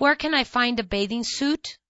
Where can I find a bathing suit?